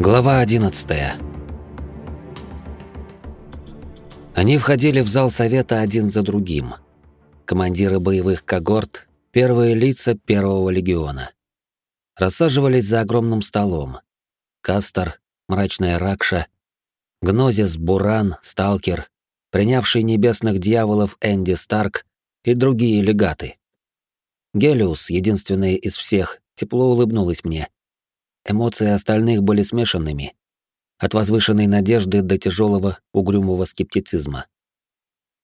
Глава 11. Они входили в зал совета один за другим. Командиры боевых когорт, первые лица первого легиона. Рассаживались за огромным столом. Кастер, мрачная Ракша, Гнозис, Буран, Сталкер, принявший небесных дьяволов Энди Старк и другие легаты. Гелиус, единственная из всех, тепло улыбнулась мне — Эмоции остальных были смешанными, от возвышенной надежды до тяжелого угрюмого скептицизма.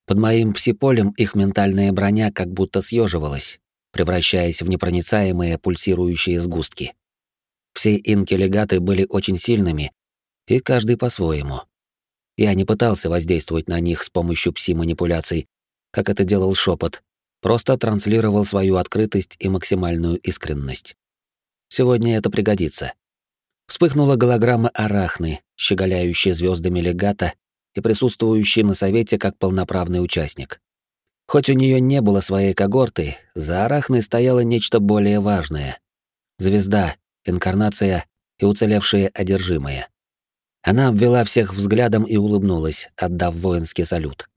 Под моим псиполем их ментальная броня как будто съеживалась, превращаясь в непроницаемые пульсирующие сгустки. Все инки-легаты были очень сильными, и каждый по-своему. Я не пытался воздействовать на них с помощью пси-манипуляций, как это делал шепот, просто транслировал свою открытость и максимальную искренность. Сегодня это пригодится. Вспыхнула голограмма Арахны, щеголяющая звездами легата и присутствующая на совете как полноправный участник. Хоть у нее не было своей когорты, за Арахной стояло нечто более важное. Звезда, инкарнация и уцелевшие одержимые. Она обвела всех взглядом и улыбнулась, отдав воинский салют.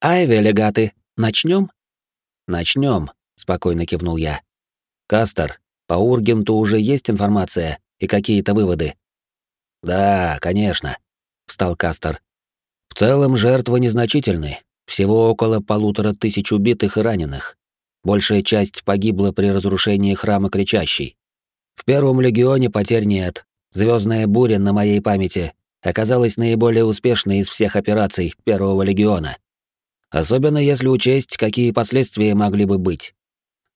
«Айве, легаты, начнем?» «Начнем», — спокойно кивнул я. «Кастер, по Ургенту уже есть информация и какие-то выводы? Да, конечно, встал Кастер. В целом жертвы незначительны, всего около полутора тысяч убитых и раненых. Большая часть погибла при разрушении храма Кричащей. В первом легионе потерь нет. Звездная буря на моей памяти оказалась наиболее успешной из всех операций первого легиона. Особенно если учесть, какие последствия могли бы быть.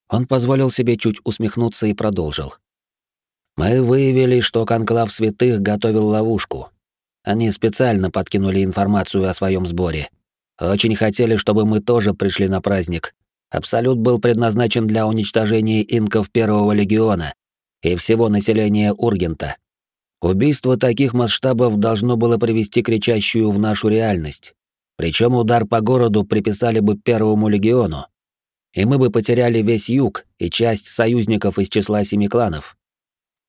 Он позволил себе чуть усмехнуться и продолжил. «Мы выявили, что Конклав Святых готовил ловушку. Они специально подкинули информацию о своем сборе. Очень хотели, чтобы мы тоже пришли на праздник. Абсолют был предназначен для уничтожения инков Первого Легиона и всего населения Ургента. Убийство таких масштабов должно было привести кричащую в нашу реальность. Причем удар по городу приписали бы Первому Легиону, и мы бы потеряли весь юг и часть союзников из числа семи кланов.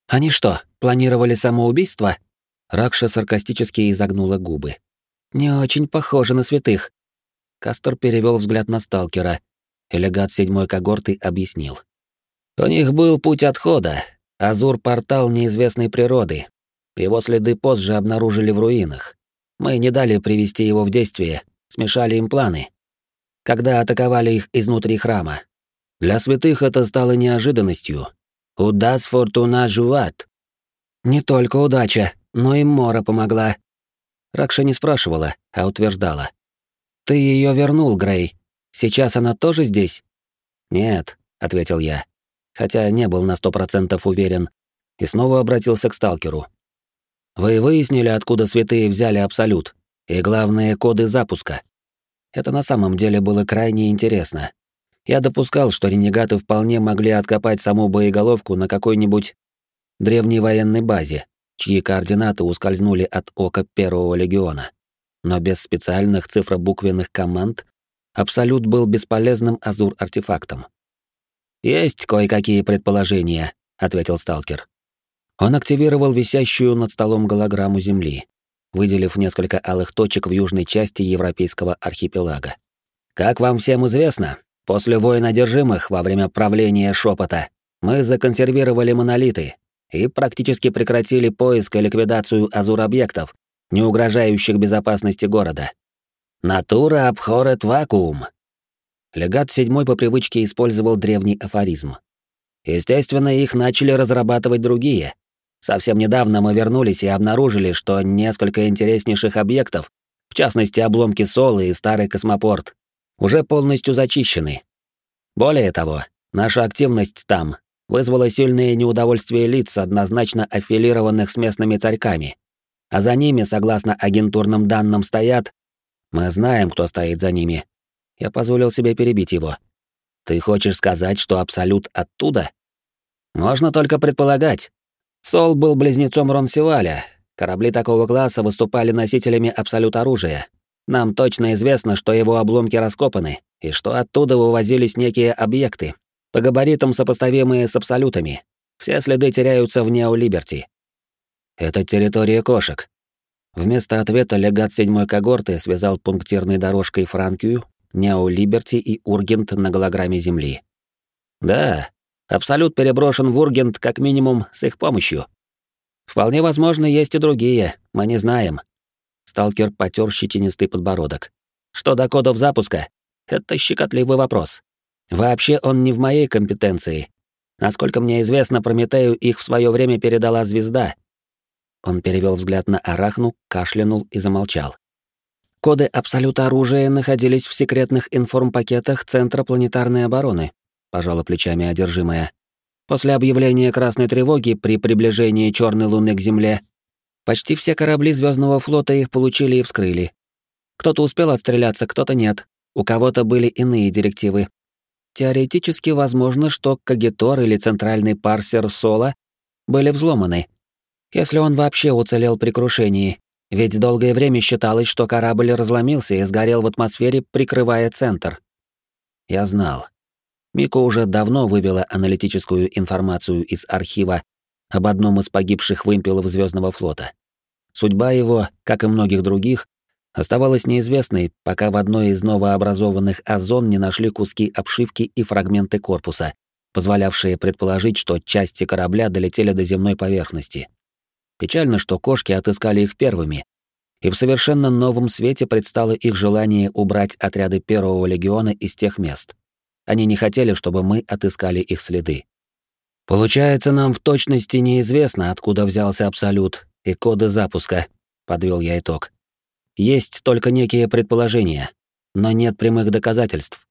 Они что, планировали самоубийство? Ракша саркастически изогнула губы. Не очень похоже на святых. Кастор перевел взгляд на сталкера. Элегат седьмой когорты объяснил. У них был путь отхода, Азур-портал неизвестной природы. Его следы позже обнаружили в руинах. Мы не дали привести его в действие, смешали им планы когда атаковали их изнутри храма. Для святых это стало неожиданностью. Удас фортуна жуват. Не только удача, но и Мора помогла. Ракша не спрашивала, а утверждала. «Ты ее вернул, Грей. Сейчас она тоже здесь?» «Нет», — ответил я, хотя не был на сто процентов уверен, и снова обратился к сталкеру. «Вы выяснили, откуда святые взяли Абсолют, и главные коды запуска?» Это на самом деле было крайне интересно. Я допускал, что ренегаты вполне могли откопать саму боеголовку на какой-нибудь древней военной базе, чьи координаты ускользнули от ока Первого легиона. Но без специальных цифробуквенных команд Абсолют был бесполезным азур-артефактом. «Есть кое-какие предположения», — ответил сталкер. Он активировал висящую над столом голограмму Земли выделив несколько алых точек в южной части европейского архипелага. Как вам всем известно, после войн одержимых во время правления шепота мы законсервировали монолиты и практически прекратили поиск и ликвидацию азур-объектов, не угрожающих безопасности города. Натура обхорет вакуум. Легат седьмой по привычке использовал древний афоризм. Естественно, их начали разрабатывать другие, Совсем недавно мы вернулись и обнаружили, что несколько интереснейших объектов, в частности обломки Солы и старый космопорт, уже полностью зачищены. Более того, наша активность там вызвала сильное неудовольствие лиц, однозначно аффилированных с местными царьками. А за ними, согласно агентурным данным, стоят... Мы знаем, кто стоит за ними. Я позволил себе перебить его. Ты хочешь сказать, что Абсолют оттуда? Можно только предполагать. Сол был близнецом Ронсиваля. Корабли такого класса выступали носителями абсолют оружия. Нам точно известно, что его обломки раскопаны, и что оттуда вывозились некие объекты, по габаритам сопоставимые с абсолютами. Все следы теряются в Неолиберти. Это территория кошек. Вместо ответа легат седьмой когорты связал пунктирной дорожкой Франкию, Нео Либерти и Ургент на голограмме Земли. Да, Абсолют переброшен в Ургент как минимум с их помощью. Вполне возможно, есть и другие, мы не знаем. Сталкер потер щетинистый подбородок. Что до кодов запуска? Это щекотливый вопрос. Вообще он не в моей компетенции. Насколько мне известно, Прометею их в свое время передала звезда. Он перевел взгляд на Арахну, кашлянул и замолчал. Коды абсолюта оружия находились в секретных информпакетах Центра планетарной обороны, пожала плечами одержимая. После объявления красной тревоги при приближении черной луны к Земле, почти все корабли Звездного флота их получили и вскрыли. Кто-то успел отстреляться, кто-то нет. У кого-то были иные директивы. Теоретически возможно, что Кагитор или центральный парсер Сола были взломаны. Если он вообще уцелел при крушении, ведь долгое время считалось, что корабль разломился и сгорел в атмосфере, прикрывая центр. Я знал. Мико уже давно вывела аналитическую информацию из архива об одном из погибших вымпелов Звездного флота. Судьба его, как и многих других, оставалась неизвестной, пока в одной из новообразованных озон не нашли куски обшивки и фрагменты корпуса, позволявшие предположить, что части корабля долетели до земной поверхности. Печально, что кошки отыскали их первыми, и в совершенно новом свете предстало их желание убрать отряды Первого легиона из тех мест. Они не хотели, чтобы мы отыскали их следы. Получается, нам в точности неизвестно, откуда взялся Абсолют и коды запуска, подвел я итог. Есть только некие предположения, но нет прямых доказательств.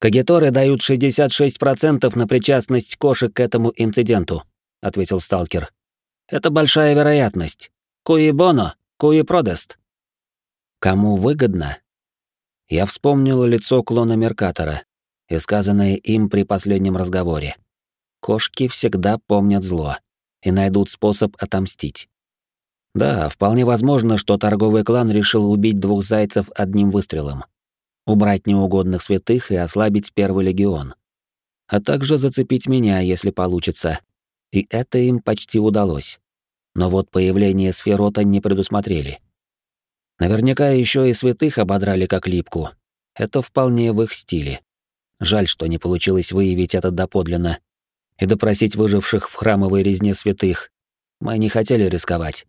Кагиторы дают 66% на причастность кошек к этому инциденту, ответил сталкер. Это большая вероятность. Куи боно, куи продест. Кому выгодно? Я вспомнил лицо клона Меркатора, и сказанное им при последнем разговоре. Кошки всегда помнят зло и найдут способ отомстить. Да, вполне возможно, что торговый клан решил убить двух зайцев одним выстрелом. Убрать неугодных святых и ослабить первый легион. А также зацепить меня, если получится. И это им почти удалось. Но вот появление сферота не предусмотрели. Наверняка еще и святых ободрали как липку. Это вполне в их стиле. Жаль, что не получилось выявить это доподлинно и допросить выживших в храмовой резне святых. Мы не хотели рисковать.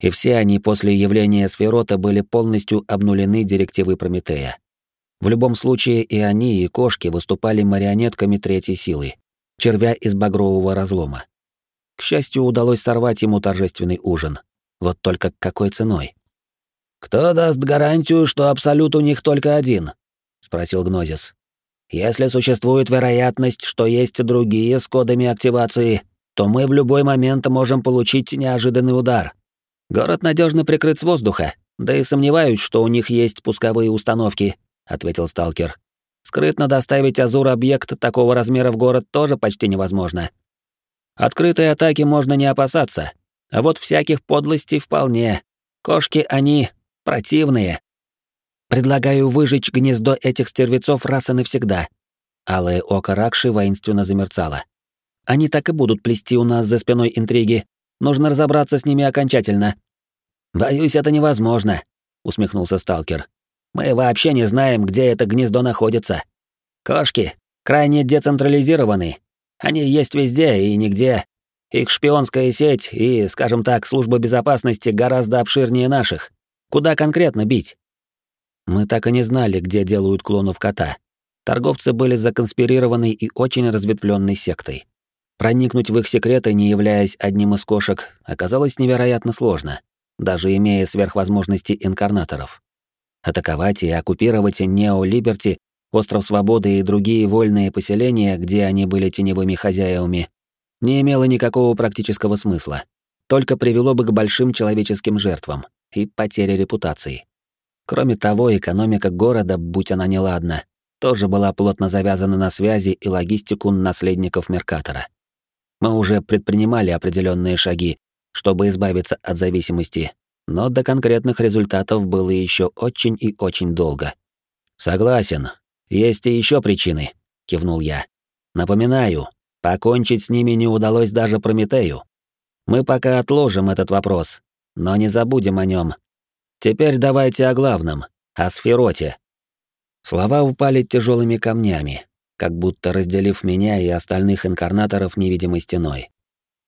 И все они после явления Сферота были полностью обнулены директивой Прометея. В любом случае и они, и кошки выступали марионетками третьей силы, червя из багрового разлома. К счастью, удалось сорвать ему торжественный ужин. Вот только какой ценой? «Кто даст гарантию, что абсолют у них только один?» — спросил Гнозис. Если существует вероятность, что есть другие с кодами активации, то мы в любой момент можем получить неожиданный удар. Город надежно прикрыт с воздуха, да и сомневаюсь, что у них есть пусковые установки, ответил сталкер. Скрытно доставить Азур объект такого размера в город тоже почти невозможно. Открытой атаки можно не опасаться, а вот всяких подлостей вполне. Кошки они противные. Предлагаю выжечь гнездо этих стервецов раз и навсегда. Алое око Ракши воинственно замерцало. Они так и будут плести у нас за спиной интриги. Нужно разобраться с ними окончательно. Боюсь, это невозможно, усмехнулся сталкер. Мы вообще не знаем, где это гнездо находится. Кошки крайне децентрализированы. Они есть везде и нигде. Их шпионская сеть и, скажем так, служба безопасности гораздо обширнее наших. Куда конкретно бить? Мы так и не знали, где делают клонов кота. Торговцы были законспирированы и очень разветвленной сектой. Проникнуть в их секреты, не являясь одним из кошек, оказалось невероятно сложно, даже имея сверхвозможности инкарнаторов. Атаковать и оккупировать Нео-Либерти, Остров Свободы и другие вольные поселения, где они были теневыми хозяевами, не имело никакого практического смысла, только привело бы к большим человеческим жертвам и потере репутации. Кроме того, экономика города, будь она неладна, тоже была плотно завязана на связи и логистику наследников Меркатора. Мы уже предпринимали определенные шаги, чтобы избавиться от зависимости, но до конкретных результатов было еще очень и очень долго. Согласен. Есть и еще причины, кивнул я. Напоминаю, покончить с ними не удалось даже Прометею. Мы пока отложим этот вопрос, но не забудем о нем. Теперь давайте о главном, о сфероте. Слова упали тяжелыми камнями, как будто разделив меня и остальных инкарнаторов невидимой стеной.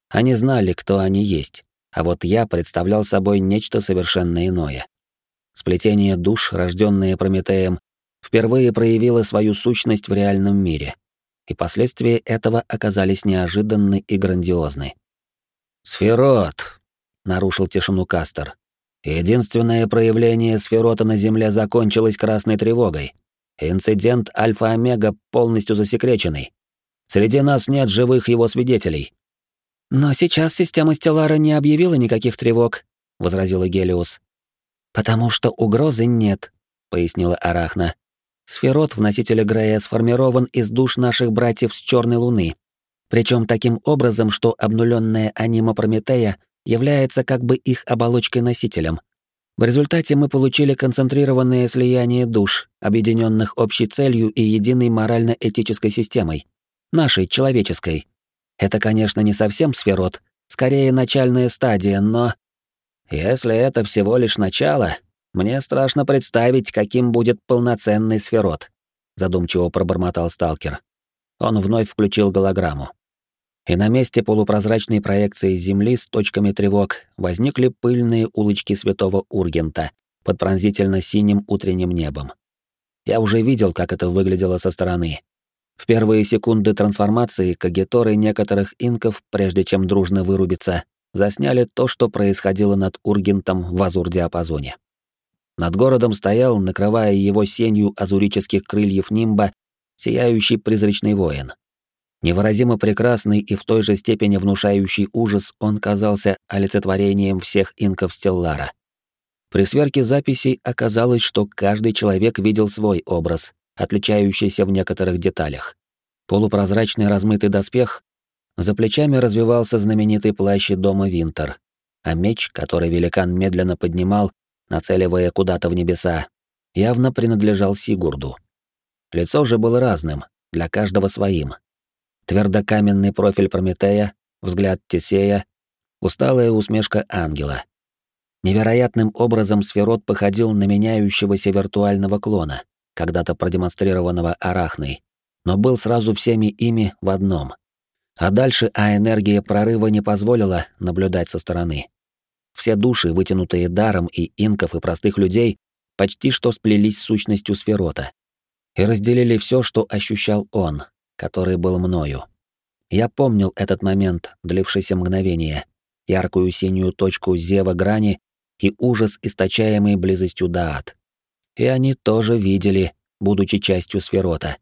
Они знали, кто они есть, а вот я представлял собой нечто совершенно иное. Сплетение душ, рожденное Прометеем, впервые проявило свою сущность в реальном мире, и последствия этого оказались неожиданны и грандиозны. «Сферот!» — нарушил тишину Кастер. «Единственное проявление сферота на Земле закончилось красной тревогой. Инцидент Альфа-Омега полностью засекреченный. Среди нас нет живых его свидетелей». «Но сейчас система Стеллара не объявила никаких тревог», — возразила Гелиус. «Потому что угрозы нет», — пояснила Арахна. «Сферот в носителе Грея сформирован из душ наших братьев с Черной Луны, причем таким образом, что обнуленная анима Прометея является как бы их оболочкой-носителем. В результате мы получили концентрированное слияние душ, объединенных общей целью и единой морально-этической системой. Нашей, человеческой. Это, конечно, не совсем сферот, скорее начальная стадия, но... Если это всего лишь начало, мне страшно представить, каким будет полноценный сферот, задумчиво пробормотал сталкер. Он вновь включил голограмму и на месте полупрозрачной проекции Земли с точками тревог возникли пыльные улочки Святого Ургента под пронзительно синим утренним небом. Я уже видел, как это выглядело со стороны. В первые секунды трансформации кагиторы некоторых инков, прежде чем дружно вырубиться, засняли то, что происходило над Ургентом в азур-диапазоне. Над городом стоял, накрывая его сенью азурических крыльев нимба, сияющий призрачный воин. Невыразимо прекрасный и в той же степени внушающий ужас, он казался олицетворением всех инков Стеллара. При сверке записей оказалось, что каждый человек видел свой образ, отличающийся в некоторых деталях. Полупрозрачный размытый доспех, за плечами развивался знаменитый плащ дома Винтер, а меч, который великан медленно поднимал, нацеливая куда-то в небеса, явно принадлежал Сигурду. Лицо же было разным, для каждого своим, твердокаменный профиль Прометея, взгляд Тесея, усталая усмешка ангела. Невероятным образом Сферот походил на меняющегося виртуального клона, когда-то продемонстрированного Арахной, но был сразу всеми ими в одном. А дальше а энергия прорыва не позволила наблюдать со стороны. Все души, вытянутые даром и инков, и простых людей, почти что сплелись с сущностью Сферота и разделили все, что ощущал он, который был мною. Я помнил этот момент, длившийся мгновение, яркую синюю точку зева грани и ужас, источаемый близостью Даат. И они тоже видели, будучи частью сферота.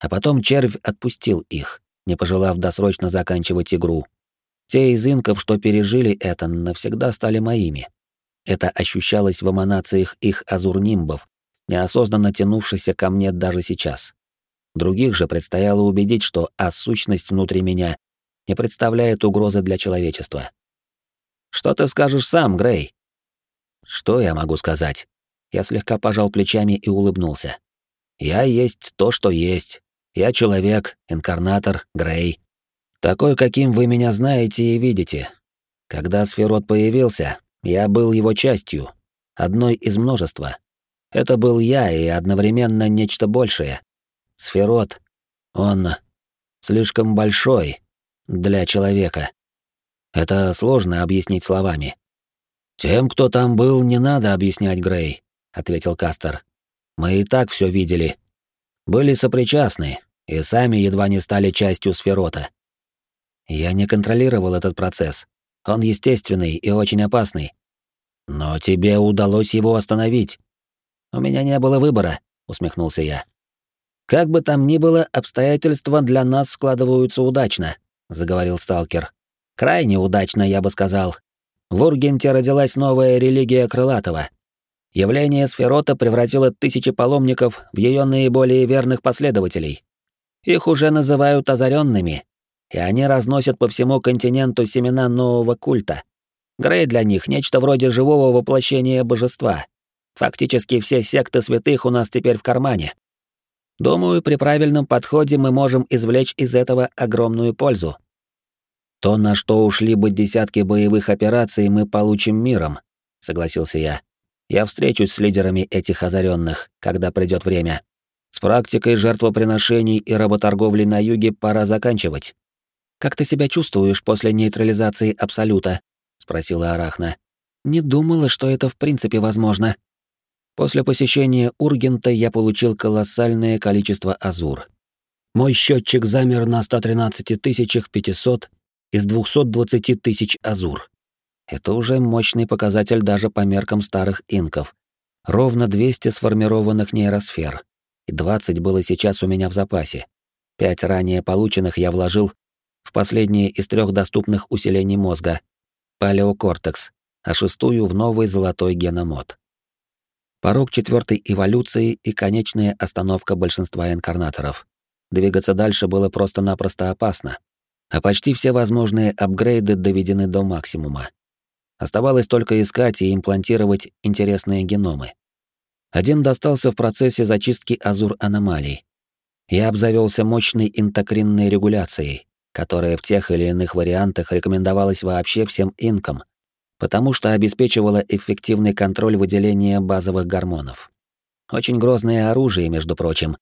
А потом червь отпустил их, не пожелав досрочно заканчивать игру. Те из инков, что пережили это, навсегда стали моими. Это ощущалось в эманациях их азурнимбов, неосознанно тянувшихся ко мне даже сейчас. Других же предстояло убедить, что а-сущность внутри меня не представляет угрозы для человечества. «Что ты скажешь сам, Грей?» «Что я могу сказать?» Я слегка пожал плечами и улыбнулся. «Я есть то, что есть. Я человек, инкарнатор, Грей. Такой, каким вы меня знаете и видите. Когда Сферот появился, я был его частью, одной из множества. Это был я и одновременно нечто большее, Сферот, он слишком большой для человека. Это сложно объяснить словами. Тем, кто там был, не надо объяснять, Грей, ответил Кастер. Мы и так все видели. Были сопричастны и сами едва не стали частью сферота. Я не контролировал этот процесс. Он естественный и очень опасный. Но тебе удалось его остановить. У меня не было выбора, усмехнулся я. Как бы там ни было, обстоятельства для нас складываются удачно, заговорил сталкер. Крайне удачно, я бы сказал. В Ургенте родилась новая религия Крылатого. Явление Сферота превратило тысячи паломников в ее наиболее верных последователей. Их уже называют озаренными, и они разносят по всему континенту семена нового культа. Грей для них нечто вроде живого воплощения божества. Фактически все секты святых у нас теперь в кармане. Думаю, при правильном подходе мы можем извлечь из этого огромную пользу. То, на что ушли бы десятки боевых операций, мы получим миром, согласился я. Я встречусь с лидерами этих озаренных, когда придет время. С практикой жертвоприношений и работорговли на юге пора заканчивать. Как ты себя чувствуешь после нейтрализации Абсолюта? спросила Арахна. Не думала, что это в принципе возможно. После посещения Ургента я получил колоссальное количество азур. Мой счетчик замер на 113 500 из 220 тысяч азур. Это уже мощный показатель даже по меркам старых инков. Ровно 200 сформированных нейросфер. И 20 было сейчас у меня в запасе. Пять ранее полученных я вложил в последнее из трех доступных усилений мозга — палеокортекс, а шестую — в новый золотой геномод. Порог четвертой эволюции и конечная остановка большинства инкарнаторов. Двигаться дальше было просто-напросто опасно, а почти все возможные апгрейды доведены до максимума. Оставалось только искать и имплантировать интересные геномы. Один достался в процессе зачистки азур-аномалий. Я обзавелся мощной интокринной регуляцией, которая в тех или иных вариантах рекомендовалась вообще всем инкам, потому что обеспечивала эффективный контроль выделения базовых гормонов. Очень грозное оружие, между прочим.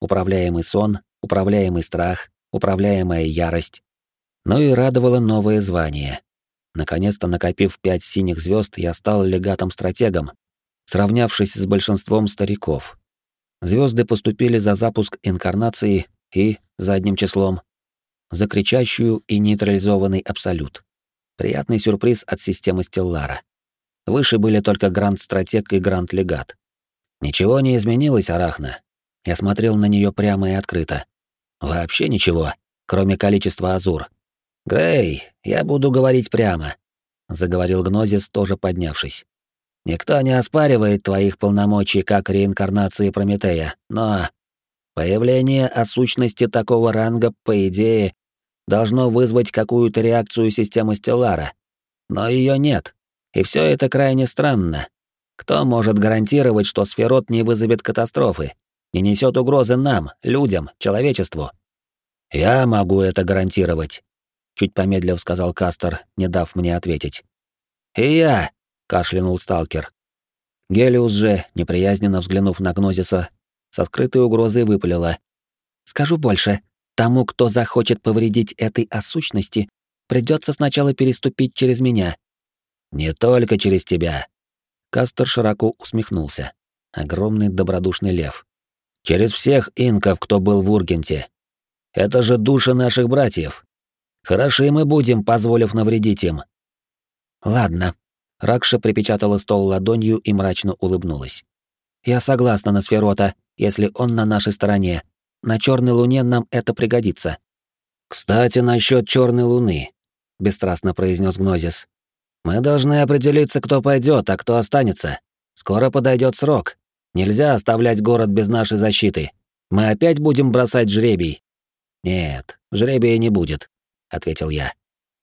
Управляемый сон, управляемый страх, управляемая ярость. Но и радовало новое звание. Наконец-то накопив пять синих звезд, я стал легатом-стратегом, сравнявшись с большинством стариков. Звезды поступили за запуск инкарнации и, задним числом, за кричащую и нейтрализованный абсолют. Приятный сюрприз от системы Стеллара. Выше были только Гранд-стратег и Гранд-легат. Ничего не изменилось, Арахна. Я смотрел на нее прямо и открыто. Вообще ничего, кроме количества азур. «Грей, я буду говорить прямо», — заговорил Гнозис, тоже поднявшись. «Никто не оспаривает твоих полномочий как реинкарнации Прометея, но Появление о сущности такого ранга, по идее, должно вызвать какую-то реакцию системы Стеллара. Но ее нет. И все это крайне странно. Кто может гарантировать, что сферот не вызовет катастрофы, не несет угрозы нам, людям, человечеству? Я могу это гарантировать, чуть помедлив сказал Кастер, не дав мне ответить. И я, кашлянул сталкер. Гелиус же, неприязненно взглянув на Гнозиса, со скрытой угрозой выпалила. «Скажу больше. Тому, кто захочет повредить этой осущности, придется сначала переступить через меня». «Не только через тебя». Кастер широко усмехнулся. Огромный добродушный лев. «Через всех инков, кто был в Ургенте. Это же души наших братьев. Хороши мы будем, позволив навредить им». «Ладно». Ракша припечатала стол ладонью и мрачно улыбнулась. «Я согласна на Сферота если он на нашей стороне. На черной луне нам это пригодится. Кстати, насчет черной луны, бесстрастно произнес Гнозис. Мы должны определиться, кто пойдет, а кто останется. Скоро подойдет срок. Нельзя оставлять город без нашей защиты. Мы опять будем бросать жребий. Нет, жребия не будет, ответил я.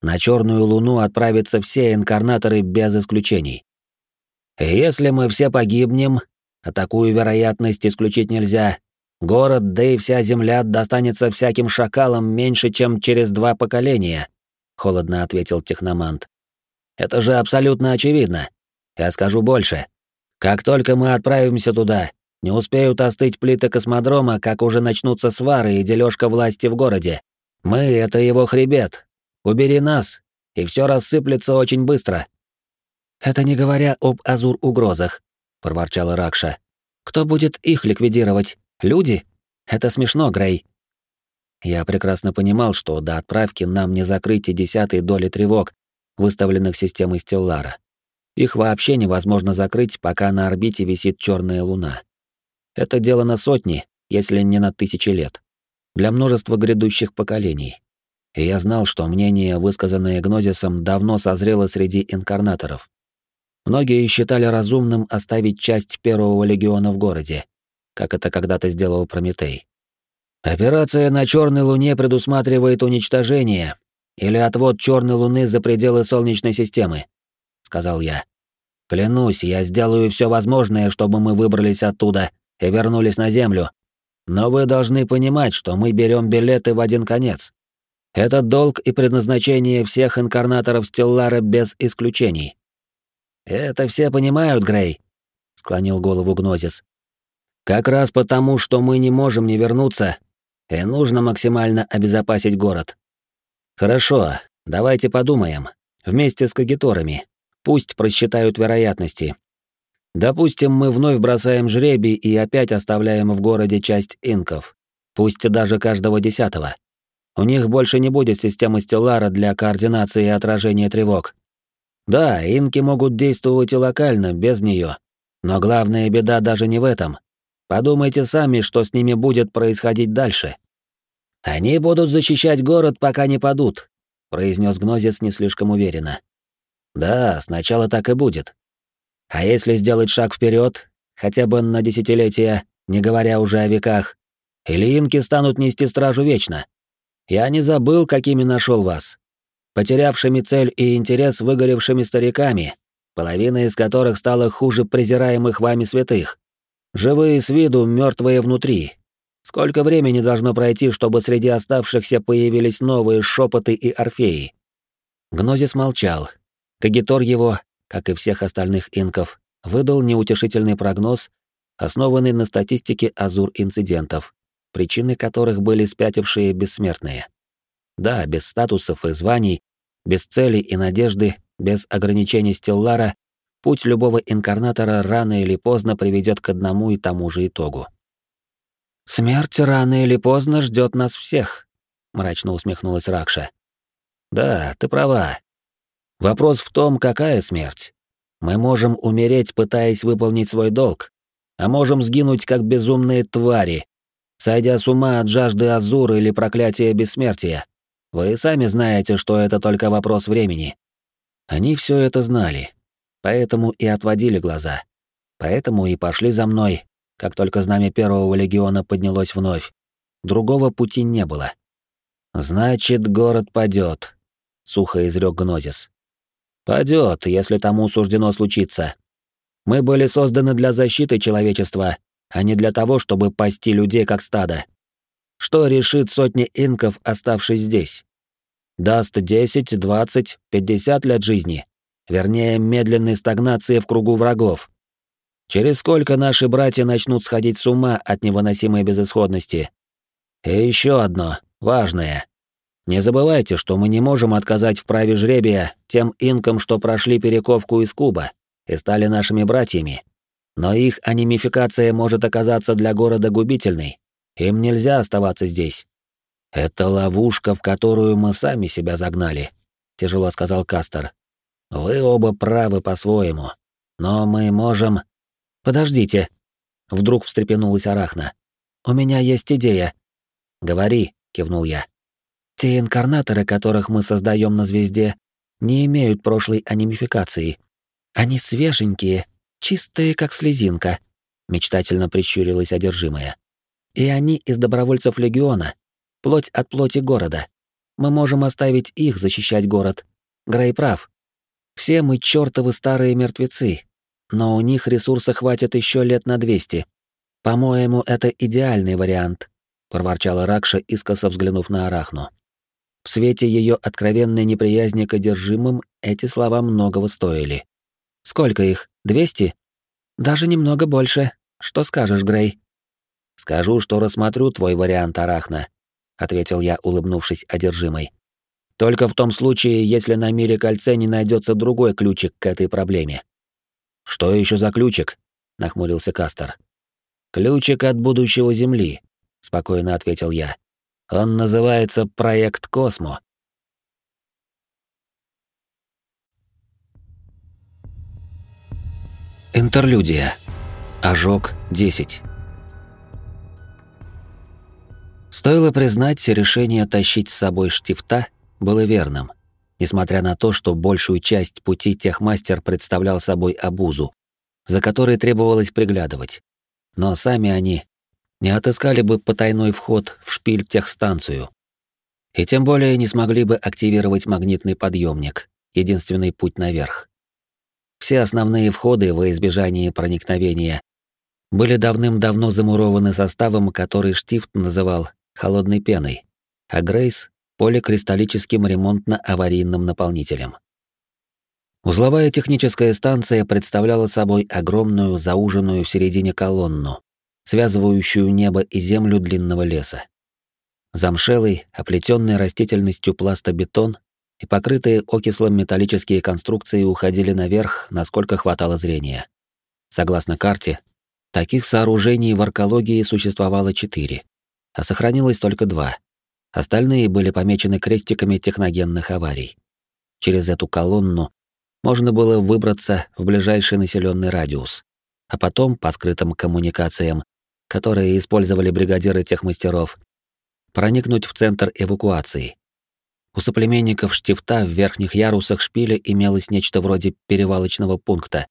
На черную луну отправятся все инкарнаторы без исключений. И если мы все погибнем, а такую вероятность исключить нельзя. Город, да и вся земля достанется всяким шакалам меньше, чем через два поколения, холодно ответил техномант. Это же абсолютно очевидно. Я скажу больше. Как только мы отправимся туда, не успеют остыть плиты космодрома, как уже начнутся свары и дележка власти в городе. Мы — это его хребет. Убери нас, и все рассыплется очень быстро. Это не говоря об азур-угрозах, проворчала Ракша. Кто будет их ликвидировать? Люди? Это смешно, Грей. Я прекрасно понимал, что до отправки нам не закрыть и десятой доли тревог, выставленных системой Стеллара. Их вообще невозможно закрыть, пока на орбите висит черная луна. Это дело на сотни, если не на тысячи лет. Для множества грядущих поколений. И я знал, что мнение, высказанное Гнозисом, давно созрело среди инкарнаторов. Многие считали разумным оставить часть первого легиона в городе, как это когда-то сделал Прометей. Операция на Черной Луне предусматривает уничтожение или отвод Черной Луны за пределы Солнечной системы, сказал я. Клянусь, я сделаю все возможное, чтобы мы выбрались оттуда и вернулись на Землю. Но вы должны понимать, что мы берем билеты в один конец. Это долг и предназначение всех инкарнаторов Стеллара без исключений. Это все понимают, Грей, склонил голову Гнозис. Как раз потому, что мы не можем не вернуться, и нужно максимально обезопасить город. Хорошо, давайте подумаем. Вместе с кагиторами. Пусть просчитают вероятности. Допустим, мы вновь бросаем жребий и опять оставляем в городе часть инков. Пусть даже каждого десятого. У них больше не будет системы Стеллара для координации и отражения тревог. Да, инки могут действовать и локально, без нее. Но главная беда даже не в этом. Подумайте сами, что с ними будет происходить дальше. Они будут защищать город, пока не падут, произнес Гнозис не слишком уверенно. Да, сначала так и будет. А если сделать шаг вперед, хотя бы на десятилетия, не говоря уже о веках, или инки станут нести стражу вечно? Я не забыл, какими нашел вас. Потерявшими цель и интерес выгоревшими стариками, половина из которых стала хуже презираемых вами святых. Живые с виду, мертвые внутри. Сколько времени должно пройти, чтобы среди оставшихся появились новые шепоты и орфеи? Гнозис молчал. Кагитор его, как и всех остальных инков, выдал неутешительный прогноз, основанный на статистике Азур-инцидентов, причины которых были спятившие бессмертные. Да, без статусов и званий, без цели и надежды, без ограничений Стеллара, путь любого инкарнатора рано или поздно приведет к одному и тому же итогу. «Смерть рано или поздно ждет нас всех», — мрачно усмехнулась Ракша. «Да, ты права. Вопрос в том, какая смерть. Мы можем умереть, пытаясь выполнить свой долг, а можем сгинуть как безумные твари, сойдя с ума от жажды Азура или проклятия бессмертия. Вы сами знаете, что это только вопрос времени. Они все это знали, поэтому и отводили глаза. Поэтому и пошли за мной, как только знамя первого легиона поднялось вновь. Другого пути не было. Значит, город падет, сухо изрек Гнозис. Падет, если тому суждено случиться. Мы были созданы для защиты человечества, а не для того, чтобы пасти людей как стадо. Что решит сотни инков, оставшись здесь? Даст 10, 20, 50 лет жизни. Вернее, медленной стагнации в кругу врагов. Через сколько наши братья начнут сходить с ума от невыносимой безысходности? И еще одно, важное. Не забывайте, что мы не можем отказать в праве жребия тем инкам, что прошли перековку из Куба и стали нашими братьями. Но их анимификация может оказаться для города губительной. Им нельзя оставаться здесь. Это ловушка, в которую мы сами себя загнали, тяжело сказал Кастер. Вы оба правы по-своему, но мы можем Подождите, вдруг встрепенулась Арахна. У меня есть идея. Говори, кивнул я. Те инкарнаторы, которых мы создаем на звезде, не имеют прошлой анимификации. Они свеженькие, чистые, как слезинка, мечтательно прищурилась одержимая. И они из добровольцев легиона, плоть от плоти города. Мы можем оставить их защищать город. Грей прав. Все мы чёртовы старые мертвецы, но у них ресурса хватит еще лет на 200. По-моему, это идеальный вариант, проворчала Ракша, искоса взглянув на Арахну. В свете ее откровенной неприязни к одержимым эти слова многого стоили. Сколько их? Двести? Даже немного больше. Что скажешь, Грей? Скажу, что рассмотрю твой вариант, Арахна, ответил я, улыбнувшись одержимой. Только в том случае, если на мире кольце не найдется другой ключик к этой проблеме. Что еще за ключик? нахмурился Кастер. Ключик от будущего Земли, спокойно ответил я. Он называется проект Космо. Интерлюдия. Ожог 10. Стоило признать, решение тащить с собой штифта было верным, несмотря на то, что большую часть пути техмастер представлял собой обузу, за которой требовалось приглядывать. Но сами они не отыскали бы потайной вход в шпиль техстанцию. И тем более не смогли бы активировать магнитный подъемник, единственный путь наверх. Все основные входы во избежание проникновения были давным-давно замурованы составом, который Штифт называл «холодной пеной», а Грейс поликристаллическим ремонтно-аварийным наполнителем. Узловая техническая станция представляла собой огромную, зауженную в середине колонну, связывающую небо и землю длинного леса. Замшелый, оплетенный растительностью пластобетон и покрытые окислом металлические конструкции уходили наверх, насколько хватало зрения. Согласно карте, таких сооружений в аркологии существовало четыре, а сохранилось только два. Остальные были помечены крестиками техногенных аварий. Через эту колонну можно было выбраться в ближайший населенный радиус, а потом по скрытым коммуникациям, которые использовали бригадиры тех мастеров, проникнуть в центр эвакуации. У соплеменников штифта в верхних ярусах шпиля имелось нечто вроде перевалочного пункта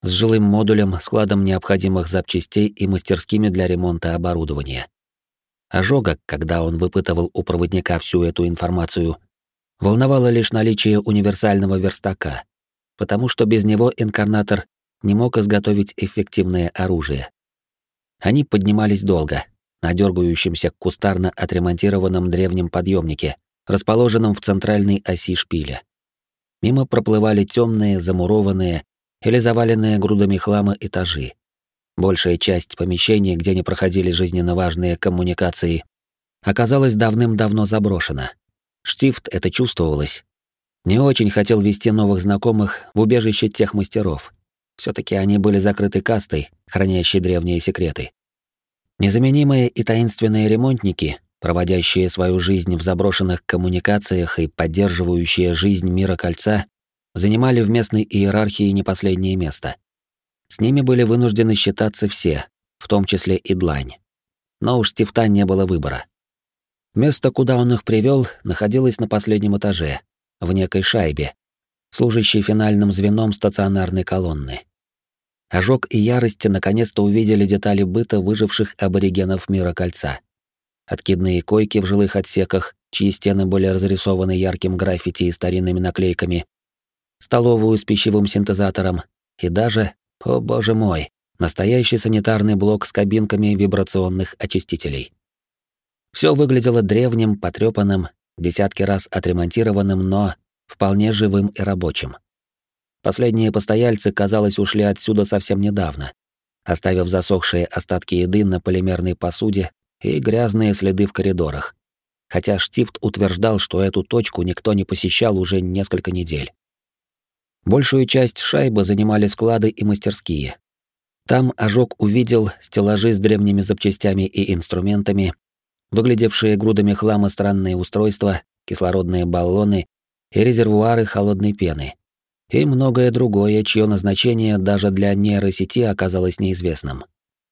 с жилым модулем, складом необходимых запчастей и мастерскими для ремонта оборудования. Ожога, когда он выпытывал у проводника всю эту информацию, волновало лишь наличие универсального верстака, потому что без него инкарнатор не мог изготовить эффективное оружие. Они поднимались долго, на дергающемся кустарно отремонтированном древнем подъемнике, расположенном в центральной оси шпиля. Мимо проплывали темные, замурованные или заваленные грудами хлама этажи. Большая часть помещений, где не проходили жизненно важные коммуникации, оказалась давным-давно заброшена. Штифт это чувствовалось, не очень хотел вести новых знакомых в убежище тех мастеров. все таки они были закрыты кастой, хранящей древние секреты. Незаменимые и таинственные ремонтники, проводящие свою жизнь в заброшенных коммуникациях и поддерживающие жизнь мира кольца, занимали в местной иерархии не последнее место. С ними были вынуждены считаться все, в том числе и Длань. Но уж Стефта не было выбора. Место, куда он их привел, находилось на последнем этаже, в некой шайбе, служащей финальным звеном стационарной колонны. Ожог и ярость наконец-то увидели детали быта выживших аборигенов мира кольца. Откидные койки в жилых отсеках, чьи стены были разрисованы ярким граффити и старинными наклейками, столовую с пищевым синтезатором и даже, о боже мой, настоящий санитарный блок с кабинками вибрационных очистителей. Все выглядело древним, потрепанным десятки раз отремонтированным, но вполне живым и рабочим. Последние постояльцы, казалось, ушли отсюда совсем недавно, оставив засохшие остатки еды на полимерной посуде и грязные следы в коридорах. Хотя Штифт утверждал, что эту точку никто не посещал уже несколько недель. Большую часть шайбы занимали склады и мастерские. Там Ожог увидел стеллажи с древними запчастями и инструментами, выглядевшие грудами хлама странные устройства, кислородные баллоны и резервуары холодной пены. И многое другое, чье назначение даже для нейросети оказалось неизвестным.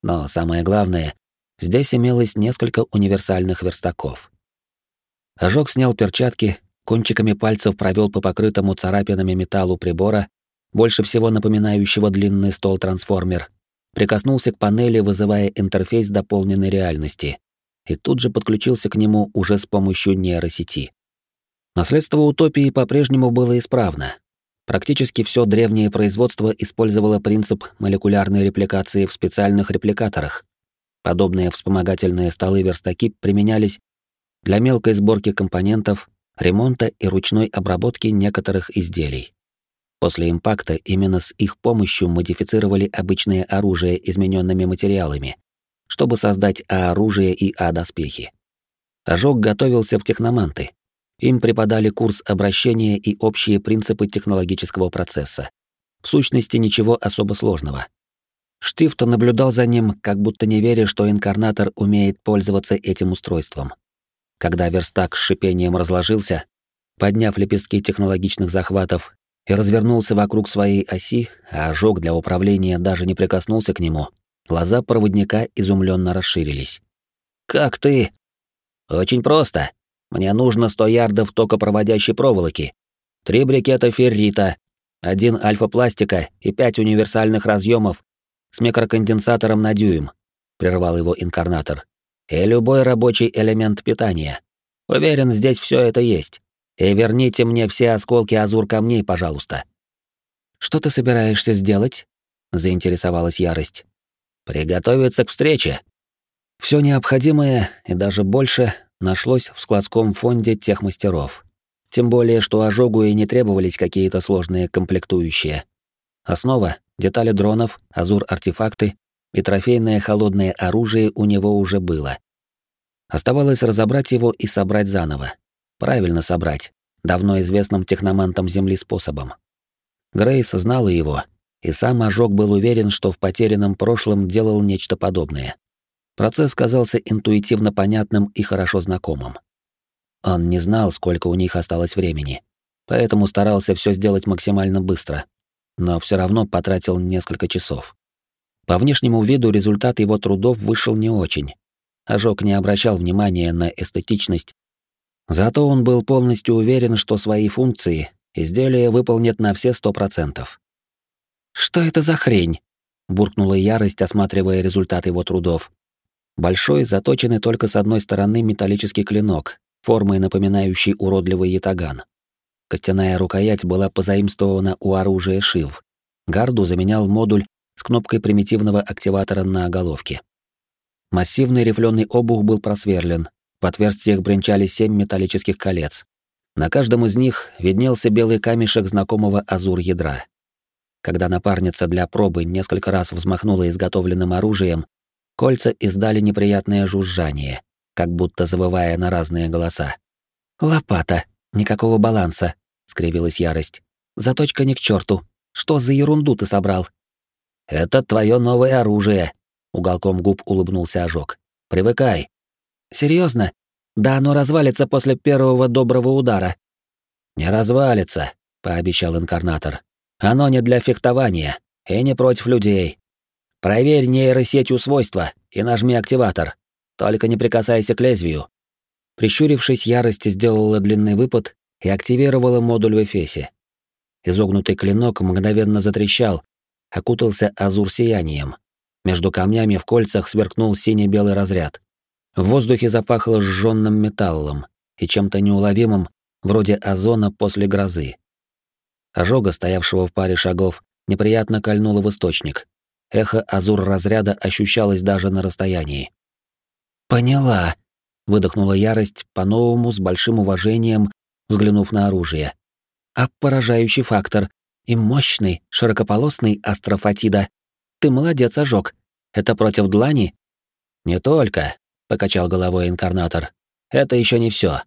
Но самое главное, здесь имелось несколько универсальных верстаков. Ожог снял перчатки, кончиками пальцев провел по покрытому царапинами металлу прибора, больше всего напоминающего длинный стол-трансформер, прикоснулся к панели, вызывая интерфейс дополненной реальности, и тут же подключился к нему уже с помощью нейросети. Наследство утопии по-прежнему было исправно. Практически все древнее производство использовало принцип молекулярной репликации в специальных репликаторах. Подобные вспомогательные столы-верстаки применялись для мелкой сборки компонентов, ремонта и ручной обработки некоторых изделий. После импакта именно с их помощью модифицировали обычное оружие измененными материалами, чтобы создать А-оружие и А-доспехи. Ожог готовился в техноманты. Им преподали курс обращения и общие принципы технологического процесса. В сущности, ничего особо сложного. Штифт наблюдал за ним, как будто не веря, что инкарнатор умеет пользоваться этим устройством. Когда верстак с шипением разложился, подняв лепестки технологичных захватов и развернулся вокруг своей оси, а ожог для управления даже не прикоснулся к нему, Глаза проводника изумленно расширились. «Как ты?» «Очень просто. Мне нужно 100 ярдов токопроводящей проволоки, три брикета феррита, один альфа-пластика и пять универсальных разъемов с микроконденсатором на дюйм», — прервал его инкарнатор. «И любой рабочий элемент питания. Уверен, здесь все это есть. И верните мне все осколки азур камней, пожалуйста». «Что ты собираешься сделать?» — заинтересовалась ярость. Приготовиться к встрече. Все необходимое и даже больше нашлось в складском фонде тех мастеров. Тем более, что ожогу и не требовались какие-то сложные комплектующие. Основа, детали дронов, азур-артефакты и трофейное холодное оружие у него уже было. Оставалось разобрать его и собрать заново. Правильно собрать, давно известным техномантам Земли способом. Грейс знала его, и сам ожог был уверен, что в потерянном прошлом делал нечто подобное. Процесс казался интуитивно понятным и хорошо знакомым. Он не знал, сколько у них осталось времени, поэтому старался все сделать максимально быстро, но все равно потратил несколько часов. По внешнему виду результат его трудов вышел не очень. Ожог не обращал внимания на эстетичность, зато он был полностью уверен, что свои функции изделие выполнит на все сто процентов. «Что это за хрень?» — буркнула ярость, осматривая результат его трудов. Большой, заточенный только с одной стороны металлический клинок, формой напоминающий уродливый ятаган. Костяная рукоять была позаимствована у оружия Шив. Гарду заменял модуль с кнопкой примитивного активатора на головке. Массивный рифленый обух был просверлен, в отверстиях бренчали семь металлических колец. На каждом из них виднелся белый камешек знакомого азур-ядра. Когда напарница для пробы несколько раз взмахнула изготовленным оружием, кольца издали неприятное жужжание, как будто завывая на разные голоса. «Лопата! Никакого баланса!» — скривилась ярость. «Заточка не к черту! Что за ерунду ты собрал?» «Это твое новое оружие!» — уголком губ улыбнулся ожог. «Привыкай!» Серьезно? Да оно развалится после первого доброго удара!» «Не развалится!» — пообещал инкарнатор. «Оно не для фехтования и не против людей. Проверь нейросетью свойства и нажми активатор. Только не прикасайся к лезвию. Прищурившись, ярость сделала длинный выпад и активировала модуль в эфесе. Изогнутый клинок мгновенно затрещал, окутался азур сиянием. Между камнями в кольцах сверкнул синий-белый разряд. В воздухе запахло сжённым металлом и чем-то неуловимым, вроде озона после грозы. Ожога, стоявшего в паре шагов, неприятно кольнуло в источник. Эхо азур разряда ощущалось даже на расстоянии. «Поняла», — выдохнула ярость, по-новому, с большим уважением, взглянув на оружие. «А поражающий фактор и мощный, широкополосный астрофатида. Ты молодец, ожог. Это против длани?» «Не только», — покачал головой инкарнатор. «Это еще не все.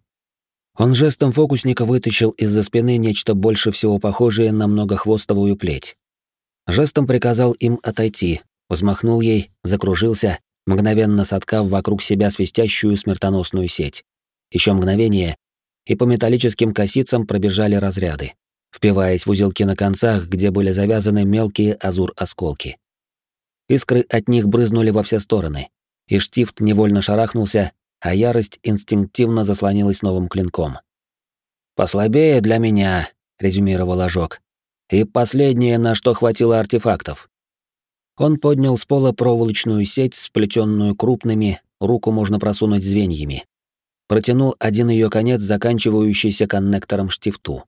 Он жестом фокусника вытащил из-за спины нечто больше всего похожее на многохвостовую плеть. Жестом приказал им отойти, взмахнул ей, закружился, мгновенно соткав вокруг себя свистящую смертоносную сеть. Еще мгновение, и по металлическим косицам пробежали разряды, впиваясь в узелки на концах, где были завязаны мелкие азур-осколки. Искры от них брызнули во все стороны, и штифт невольно шарахнулся, а ярость инстинктивно заслонилась новым клинком. «Послабее для меня», — резюмировал ожог. «И последнее, на что хватило артефактов. Он поднял с пола проволочную сеть, сплетенную крупными, руку можно просунуть звеньями. Протянул один ее конец, заканчивающийся коннектором штифту.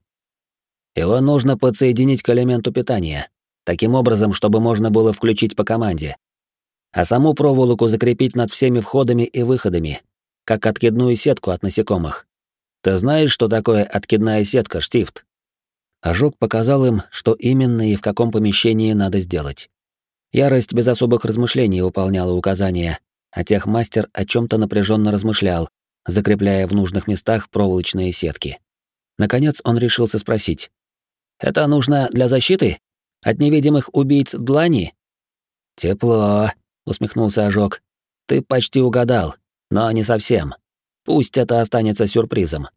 Его нужно подсоединить к элементу питания, таким образом, чтобы можно было включить по команде. А саму проволоку закрепить над всеми входами и выходами, как откидную сетку от насекомых. Ты знаешь, что такое откидная сетка, штифт? Ожог показал им, что именно и в каком помещении надо сделать. Ярость без особых размышлений выполняла указания, а техмастер о чем то напряженно размышлял, закрепляя в нужных местах проволочные сетки. Наконец он решился спросить. «Это нужно для защиты? От невидимых убийц длани?» «Тепло», — усмехнулся Ожог. «Ты почти угадал, но не совсем. Пусть это останется сюрпризом».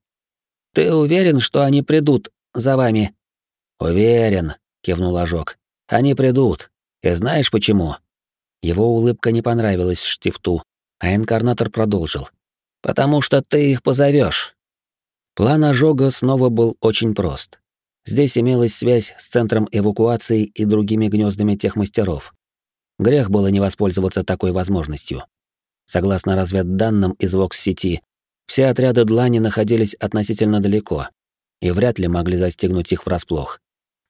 «Ты уверен, что они придут за вами?» «Уверен», — кивнул Ожог. «Они придут. И знаешь почему? Его улыбка не понравилась Штифту, а инкарнатор продолжил. Потому что ты их позовешь. План ожога снова был очень прост. Здесь имелась связь с центром эвакуации и другими гнездами тех мастеров. Грех было не воспользоваться такой возможностью. Согласно разведданным из Вокс-сети, все отряды Длани находились относительно далеко и вряд ли могли застигнуть их врасплох.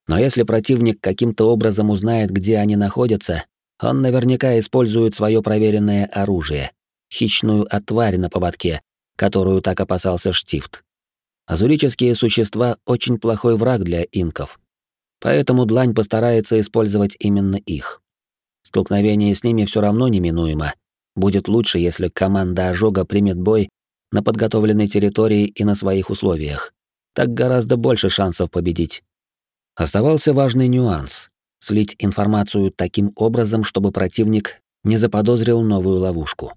Но если противник каким-то образом узнает, где они находятся, он наверняка использует свое проверенное оружие — хищную отварь на поводке, которую так опасался Штифт. Азурические существа — очень плохой враг для инков, поэтому длань постарается использовать именно их. Столкновение с ними все равно неминуемо. Будет лучше, если команда ожога примет бой на подготовленной территории и на своих условиях. Так гораздо больше шансов победить. Оставался важный нюанс — слить информацию таким образом, чтобы противник не заподозрил новую ловушку.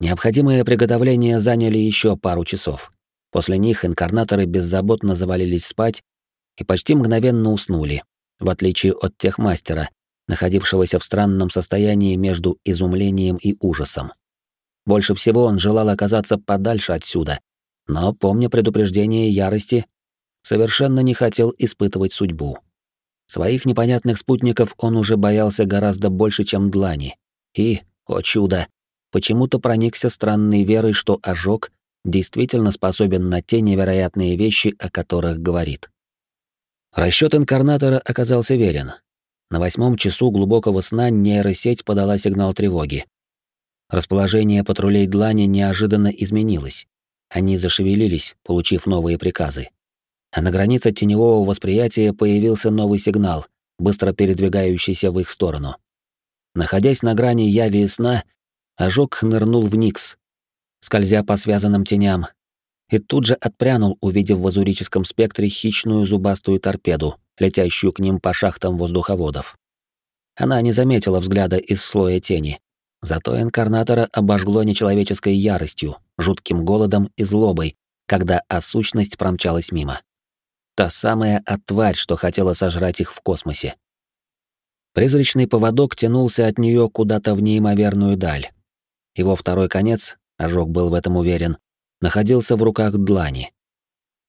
Необходимые приготовления заняли еще пару часов. После них инкарнаторы беззаботно завалились спать и почти мгновенно уснули, в отличие от тех мастера, находившегося в странном состоянии между изумлением и ужасом. Больше всего он желал оказаться подальше отсюда, но, помня предупреждение ярости, совершенно не хотел испытывать судьбу. Своих непонятных спутников он уже боялся гораздо больше, чем длани. И, о чудо, почему-то проникся странной верой, что ожог действительно способен на те невероятные вещи, о которых говорит. Расчет инкарнатора оказался верен. На восьмом часу глубокого сна нейросеть подала сигнал тревоги. Расположение патрулей Длани неожиданно изменилось. Они зашевелились, получив новые приказы. А на границе теневого восприятия появился новый сигнал, быстро передвигающийся в их сторону. Находясь на грани яви и сна, ожог нырнул в Никс, скользя по связанным теням, и тут же отпрянул, увидев в азурическом спектре хищную зубастую торпеду, летящую к ним по шахтам воздуховодов. Она не заметила взгляда из слоя тени. Зато инкарнатора обожгло нечеловеческой яростью, жутким голодом и злобой, когда осущность промчалась мимо. Та самая отварь, что хотела сожрать их в космосе. Призрачный поводок тянулся от нее куда-то в неимоверную даль. Его второй конец, ожог был в этом уверен, находился в руках длани.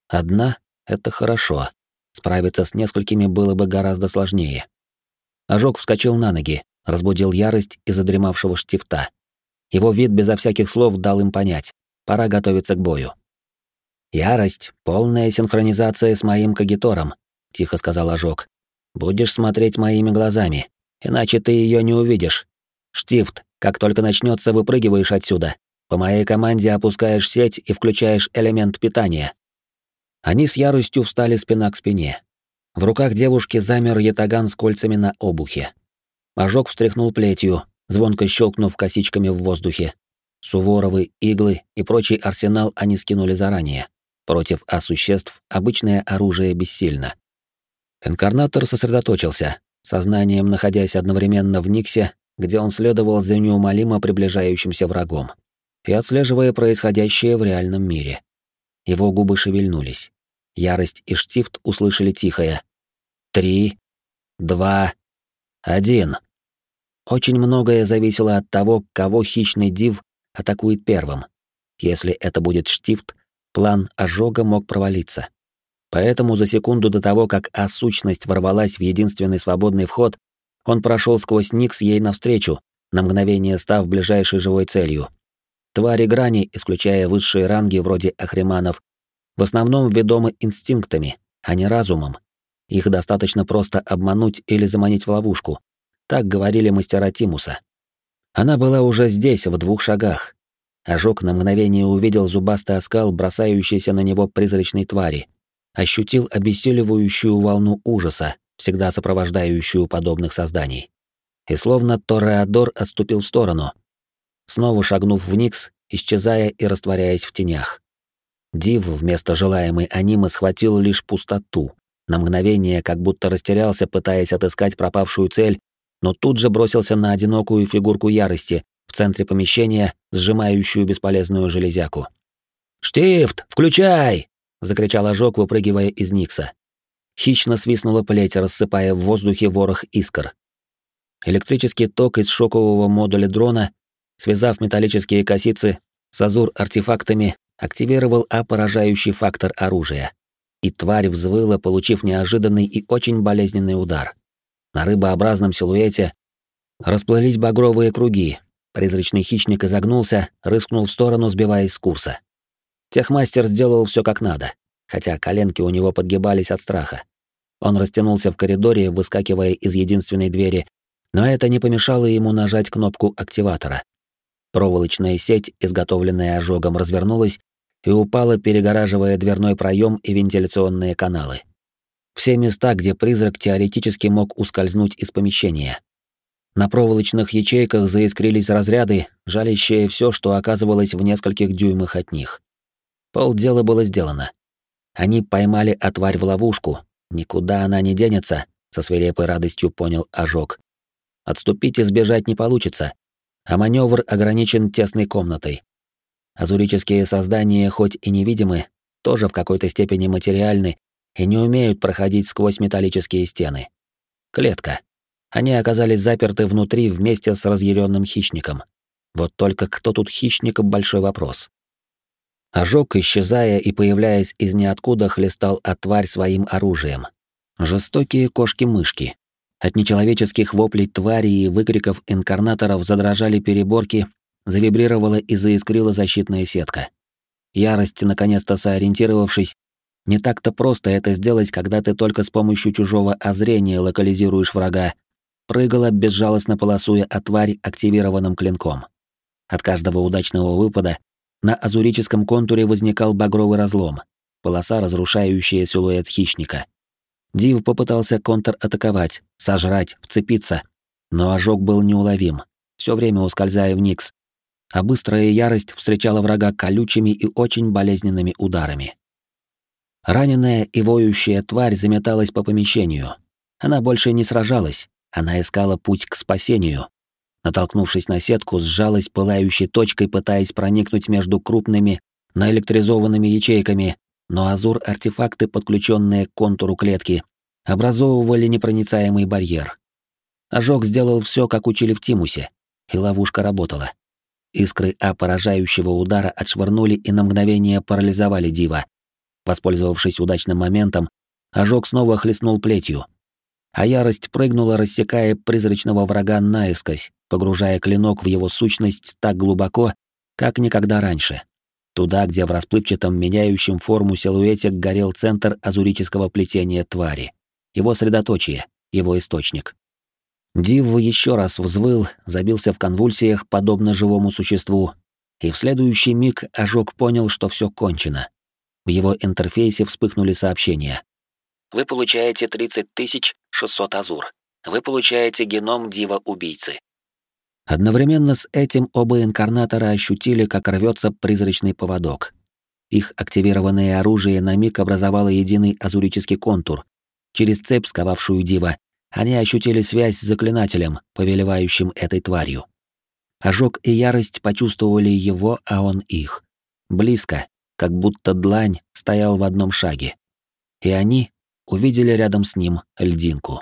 Одна — это хорошо, Справиться с несколькими было бы гораздо сложнее. Ожог вскочил на ноги, разбудил ярость из задремавшего штифта. Его вид безо всяких слов дал им понять. Пора готовиться к бою. «Ярость — полная синхронизация с моим кагитором», — тихо сказал Ожог. «Будешь смотреть моими глазами, иначе ты ее не увидишь. Штифт, как только начнется, выпрыгиваешь отсюда. По моей команде опускаешь сеть и включаешь элемент питания. Они с яростью встали спина к спине. В руках девушки замер ятаган с кольцами на обухе. Ожог встряхнул плетью, звонко щелкнув косичками в воздухе. Суворовы, иглы и прочий арсенал они скинули заранее. Против А-существ обычное оружие бессильно. Инкарнатор сосредоточился, сознанием находясь одновременно в Никсе, где он следовал за неумолимо приближающимся врагом, и отслеживая происходящее в реальном мире. Его губы шевельнулись. Ярость и Штифт услышали тихое. «Три, два, один». Очень многое зависело от того, кого хищный див атакует первым. Если это будет Штифт, план ожога мог провалиться. Поэтому за секунду до того, как А-сущность ворвалась в единственный свободный вход, он прошел сквозь Никс ей навстречу, на мгновение став ближайшей живой целью. Твари грани, исключая высшие ранги вроде ахриманов, в основном ведомы инстинктами, а не разумом. Их достаточно просто обмануть или заманить в ловушку. Так говорили мастера Тимуса. Она была уже здесь, в двух шагах. Ожог на мгновение увидел зубастый оскал, бросающийся на него призрачной твари. Ощутил обессиливающую волну ужаса, всегда сопровождающую подобных созданий. И словно Тореадор отступил в сторону, снова шагнув в Никс, исчезая и растворяясь в тенях. Див вместо желаемой анимы схватил лишь пустоту. На мгновение как будто растерялся, пытаясь отыскать пропавшую цель, но тут же бросился на одинокую фигурку ярости в центре помещения, сжимающую бесполезную железяку. «Штифт, включай!» — закричал ожог, выпрыгивая из Никса. Хищно свистнула плеть, рассыпая в воздухе ворох искр. Электрический ток из шокового модуля дрона, связав металлические косицы с азур-артефактами, активировал А-поражающий фактор оружия. И тварь взвыла, получив неожиданный и очень болезненный удар. На рыбообразном силуэте расплылись багровые круги. Призрачный хищник изогнулся, рыскнул в сторону, сбиваясь с курса. Техмастер сделал все как надо, хотя коленки у него подгибались от страха. Он растянулся в коридоре, выскакивая из единственной двери, но это не помешало ему нажать кнопку активатора. Проволочная сеть, изготовленная ожогом, развернулась и упала, перегораживая дверной проем и вентиляционные каналы. Все места, где призрак теоретически мог ускользнуть из помещения. На проволочных ячейках заискрились разряды, жалящие все, что оказывалось в нескольких дюймах от них. Полдела было сделано. Они поймали отварь в ловушку. Никуда она не денется, со свирепой радостью понял ожог. Отступить и сбежать не получится, а маневр ограничен тесной комнатой. Азурические создания, хоть и невидимы, тоже в какой-то степени материальны и не умеют проходить сквозь металлические стены. Клетка. Они оказались заперты внутри вместе с разъяренным хищником. Вот только кто тут хищник — большой вопрос. Ожог, исчезая и появляясь из ниоткуда, хлестал от тварь своим оружием. Жестокие кошки-мышки. От нечеловеческих воплей твари и выкриков инкарнаторов задрожали переборки, завибрировала и заискрила защитная сетка. Ярость, наконец-то сориентировавшись, не так-то просто это сделать, когда ты только с помощью чужого озрения локализируешь врага, прыгала, безжалостно полосуя от тварь активированным клинком. От каждого удачного выпада на азурическом контуре возникал багровый разлом, полоса, разрушающая силуэт хищника. Див попытался контратаковать, сожрать, вцепиться, но ожог был неуловим, все время ускользая вниз, а быстрая ярость встречала врага колючими и очень болезненными ударами. Раненая и воющая тварь заметалась по помещению. Она больше не сражалась, она искала путь к спасению. Натолкнувшись на сетку, сжалась пылающей точкой, пытаясь проникнуть между крупными, наэлектризованными ячейками, но азур-артефакты, подключенные к контуру клетки, образовывали непроницаемый барьер. Ожог сделал все, как учили в Тимусе, и ловушка работала. Искры А поражающего удара отшвырнули и на мгновение парализовали Дива. Воспользовавшись удачным моментом, ожог снова хлестнул плетью. А ярость прыгнула, рассекая призрачного врага наискось, погружая клинок в его сущность так глубоко, как никогда раньше туда, где в расплывчатом меняющем форму силуэте горел центр азурического плетения твари, его средоточие, его источник. Див еще раз взвыл, забился в конвульсиях, подобно живому существу, и в следующий миг ожог понял, что все кончено. В его интерфейсе вспыхнули сообщения. Вы получаете 30 600 азур. Вы получаете геном Дива-убийцы. Одновременно с этим оба инкарнатора ощутили, как рвется призрачный поводок. Их активированное оружие на миг образовало единый азурический контур. Через цепь, сковавшую Дива, они ощутили связь с заклинателем, повелевающим этой тварью. Ожог и ярость почувствовали его, а он их. Близко, как будто длань стоял в одном шаге. И они увидели рядом с ним льдинку.